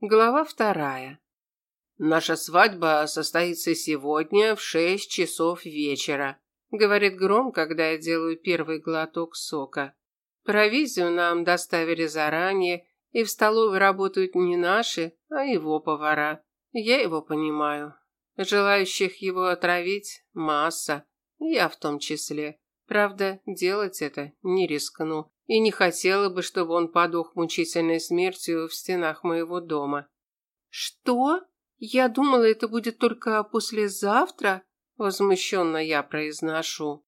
Глава вторая. Наша свадьба состоится сегодня в шесть часов вечера, говорит Гром, когда я делаю первый глоток сока. Провизию нам доставили заранее, и в столовой работают не наши, а его повара. Я его понимаю. Желающих его отравить масса, я в том числе. Правда, делать это не рискну и не хотела бы, чтобы он подох мучительной смертью в стенах моего дома. Что? Я думала, это будет только послезавтра, возмущенно я произношу.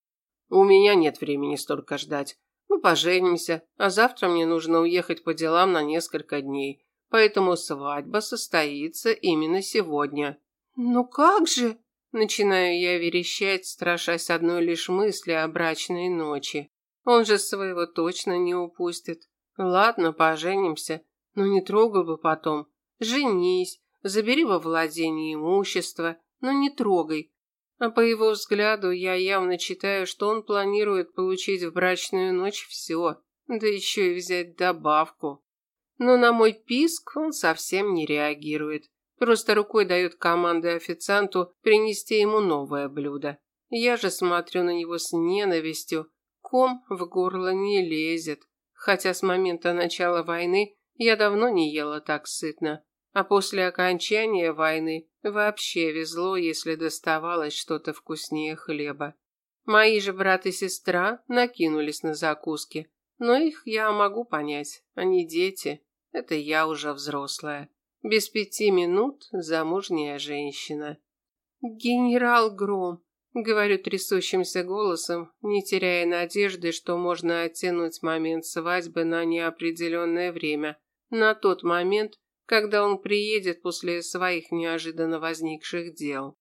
У меня нет времени столько ждать. Мы поженимся, а завтра мне нужно уехать по делам на несколько дней. Поэтому свадьба состоится именно сегодня. Ну как же? Начинаю я верещать, страшась одной лишь мысли о брачной ночи. Он же своего точно не упустит. Ладно, поженимся, но не трогал бы потом. Женись, забери во владение имущество, но не трогай. А по его взгляду я явно читаю, что он планирует получить в брачную ночь все, да еще и взять добавку. Но на мой писк он совсем не реагирует. Просто рукой дает команды официанту принести ему новое блюдо. Я же смотрю на него с ненавистью, Ком в горло не лезет, хотя с момента начала войны я давно не ела так сытно, а после окончания войны вообще везло, если доставалось что-то вкуснее хлеба. Мои же брат и сестра накинулись на закуски, но их я могу понять, они дети, это я уже взрослая. Без пяти минут замужняя женщина. Генерал Гром, Говорю трясущимся голосом, не теряя надежды, что можно оттянуть момент свадьбы на неопределенное время, на тот момент, когда он приедет после своих неожиданно возникших дел.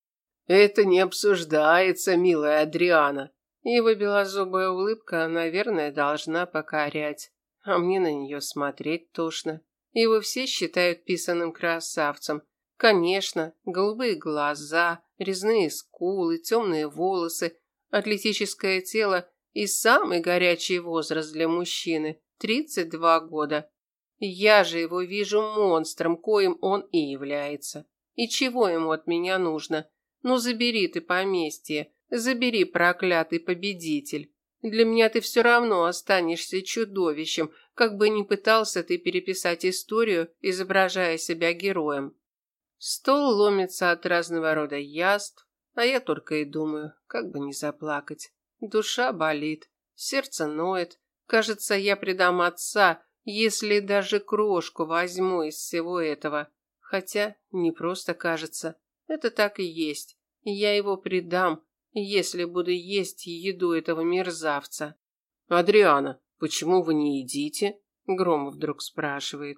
«Это не обсуждается, милая Адриана!» Его белозубая улыбка, наверное, должна покорять, а мне на нее смотреть тошно. Его все считают писаным красавцем. Конечно, голубые глаза – резные скулы, темные волосы, атлетическое тело и самый горячий возраст для мужчины – 32 года. Я же его вижу монстром, коим он и является. И чего ему от меня нужно? Ну забери ты поместье, забери, проклятый победитель. Для меня ты все равно останешься чудовищем, как бы ни пытался ты переписать историю, изображая себя героем. Стол ломится от разного рода яств, а я только и думаю, как бы не заплакать. Душа болит, сердце ноет. Кажется, я предам отца, если даже крошку возьму из всего этого. Хотя не просто кажется, это так и есть. Я его предам, если буду есть еду этого мерзавца. Адриана, почему вы не едите? Громов вдруг спрашивает.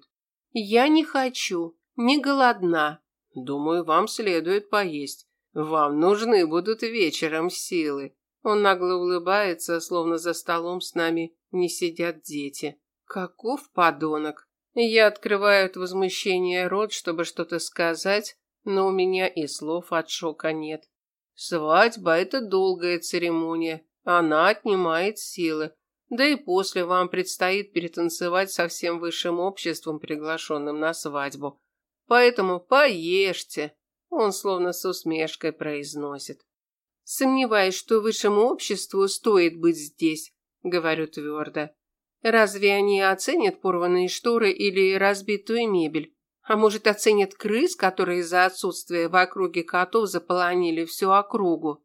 Я не хочу, не голодна. Думаю, вам следует поесть. Вам нужны будут вечером силы. Он нагло улыбается, словно за столом с нами не сидят дети. Каков подонок. Я открываю от возмущения рот, чтобы что-то сказать, но у меня и слов от шока нет. Свадьба – это долгая церемония. Она отнимает силы. Да и после вам предстоит перетанцевать со всем высшим обществом, приглашенным на свадьбу. Поэтому поешьте, он словно с усмешкой произносит. Сомневаюсь, что высшему обществу стоит быть здесь, говорю твердо. Разве они оценят порванные шторы или разбитую мебель? А может, оценят крыс, которые из-за отсутствия в округе котов заполонили всю округу?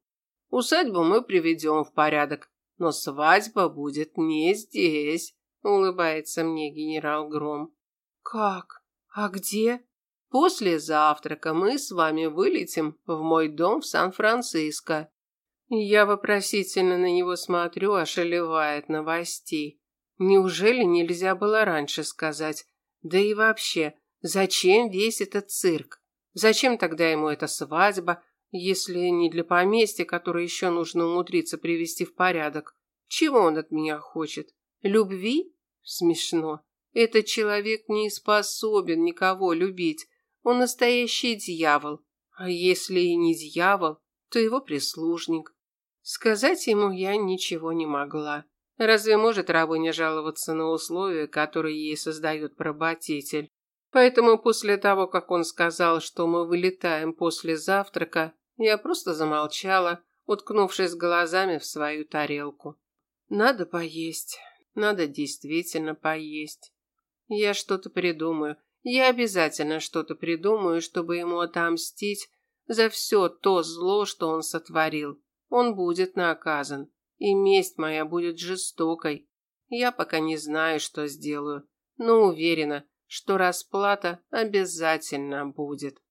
Усадьбу мы приведем в порядок, но свадьба будет не здесь, улыбается мне генерал Гром. Как? А где? После завтрака мы с вами вылетим в мой дом в Сан-Франциско. Я вопросительно на него смотрю, ошалевая от новостей. Неужели нельзя было раньше сказать? Да и вообще, зачем весь этот цирк? Зачем тогда ему эта свадьба, если не для поместья, которое еще нужно умудриться привести в порядок? Чего он от меня хочет? Любви? Смешно. Этот человек не способен никого любить. Он настоящий дьявол. А если и не дьявол, то его прислужник. Сказать ему я ничего не могла. Разве может рабыня жаловаться на условия, которые ей создает поработитель? Поэтому после того, как он сказал, что мы вылетаем после завтрака, я просто замолчала, уткнувшись глазами в свою тарелку. Надо поесть. Надо действительно поесть. Я что-то придумаю. Я обязательно что-то придумаю, чтобы ему отомстить за все то зло, что он сотворил. Он будет наказан. И месть моя будет жестокой. Я пока не знаю, что сделаю, но уверена, что расплата обязательно будет.